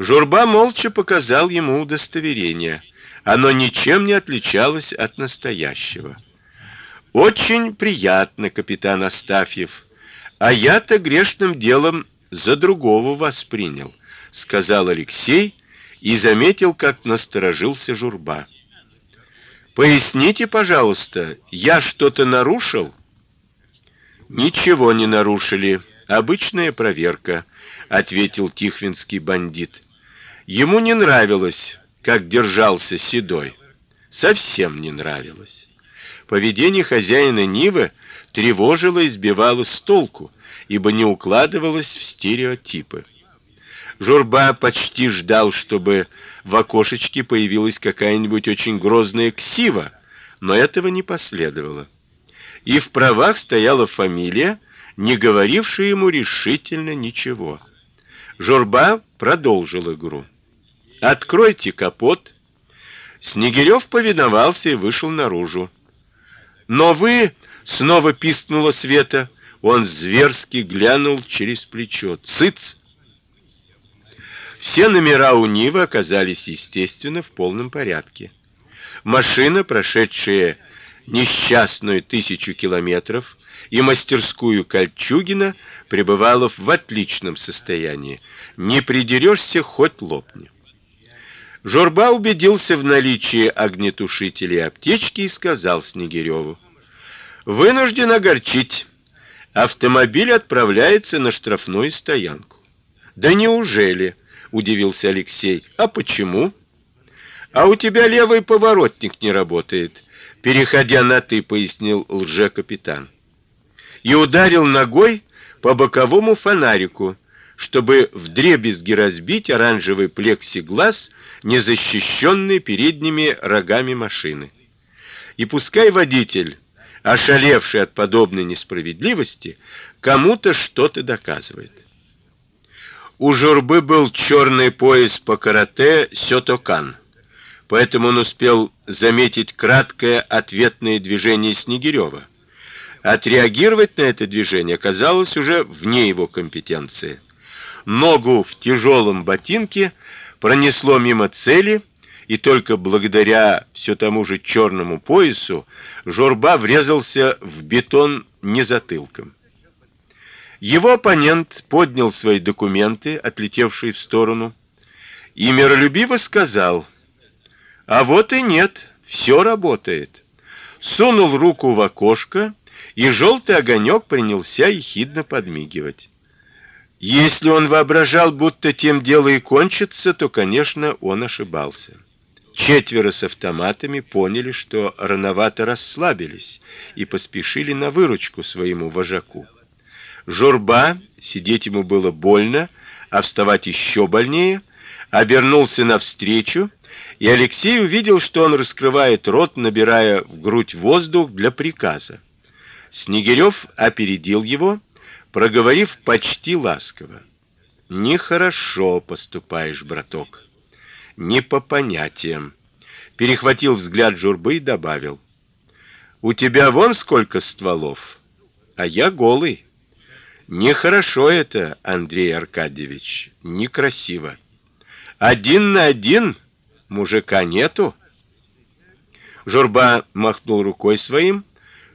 Журба молча показал ему удостоверение. Оно ничем не отличалось от настоящего. Очень приятно, капитан Астафьев. А я-то грешным делом за другого вас принял, сказал Алексей и заметил, как насторожился Журба. Поясните, пожалуйста, я что-то нарушил? Ничего не нарушили. Обычная проверка, ответил тихвинский бандит. Ему не нравилось, как держался Седой. Совсем не нравилось. Поведение хозяина Нивы тревожило и сбивало с толку, ибо не укладывалось в стереотипы. Журба почти ждал, чтобы в окошечке появилась какая-нибудь очень грозная ксива, но этого не последовало. И в правах стояла фамилия, не говорившая ему решительно ничего. Журба продолжил игру. Откройте капот. Снегирев повиновался и вышел наружу. Но вы снова пискнула Света. Он зверски глянул через плечо. Цыц. Все номера у Нивы оказались, естественно, в полном порядке. Машина, прошедшая несчастную тысячу километров, и мастерскую Кольчугина пребывала в отличном состоянии. Не придерешься, хоть лопни. Жорба убедился в наличии огнетушителя и аптечки и сказал Снегиреву: "Вынужден огорчить. Автомобиль отправляется на штрафную стоянку". "Да неужели?" удивился Алексей. "А почему?" "А у тебя левый поворотник не работает", переходя на ты, пояснил лже-капитан. И ударил ногой по боковому фонарику, чтобы вдребезги разбить оранжевый плексиглаз незащищенной передними рогами машины. И пускай водитель, ошалевший от подобной несправедливости, кому-то что-то доказывает. У Журбы был черный пояс по карате сётокан. Поэтому он успел заметить краткое ответное движение Снегирева. Отреагировать на это движение оказалось уже вне его компетенции. Ногу в тяжелом ботинке пронесло мимо цели, и только благодаря все тому же черному поясу Жорба врезался в бетон не затылком. Его оппонент поднял свои документы, отлетевшие в сторону, и миролюбиво сказал: "А вот и нет, все работает". Сунул руку в окошко, и желтый огонек принялся ехидно подмигивать. Если он воображал, будто тем дело и кончится, то, конечно, он ошибался. Четверо с автоматами поняли, что рановато расслабились и поспешили на выручку своему вожаку. Журба, сидеть ему было больно, а вставать еще больнее, обернулся навстречу, и Алексей увидел, что он раскрывает рот, набирая в грудь воздух для приказа. Снегирев опередил его проговорив почти ласково: "Нехорошо поступаешь, браток. Не по понятиям". Перехватил взгляд Журбы и добавил: "У тебя вон сколько стволов, а я голый. Нехорошо это, Андрей Аркадьевич, некрасиво. Один на один мужика нету". Журба махнул рукой своим,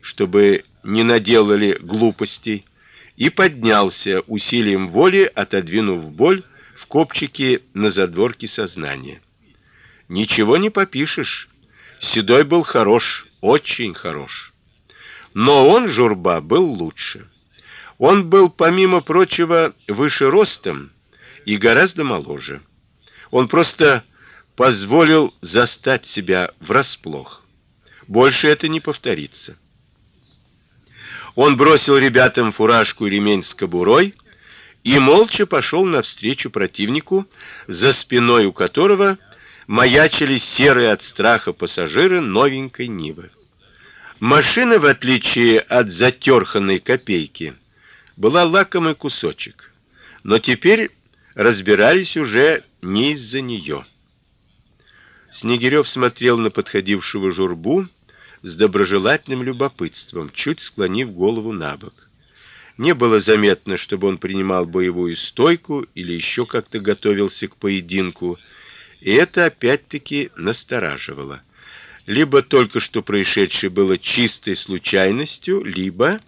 чтобы не наделали глупостей и поднялся усилием воли, отодвинув боль в копчике на задворке сознания. Ничего не попишешь. Седой был хорош, очень хорош. Но он журба был лучше. Он был помимо прочего выше ростом и гораздо моложе. Он просто позволил застать себя врасплох. Больше это не повторится. Он бросил ребятам фуражку и ремень с кобурой и молча пошел навстречу противнику, за спиной у которого маячили серые от страха пассажиры новенькой Нивы. Машина, в отличие от затерханной копейки, была лакомый кусочек, но теперь разбирались уже не из-за нее. Снегирев смотрел на подходившего журбу с доброжелательным любопытством, чуть склонив голову набок. Не было заметно, чтобы он принимал боевую стойку или еще как-то готовился к поединку, и это опять-таки настораживало. Либо только что происшедшее было чистой случайностью, либо